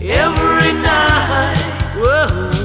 every night. Whoa.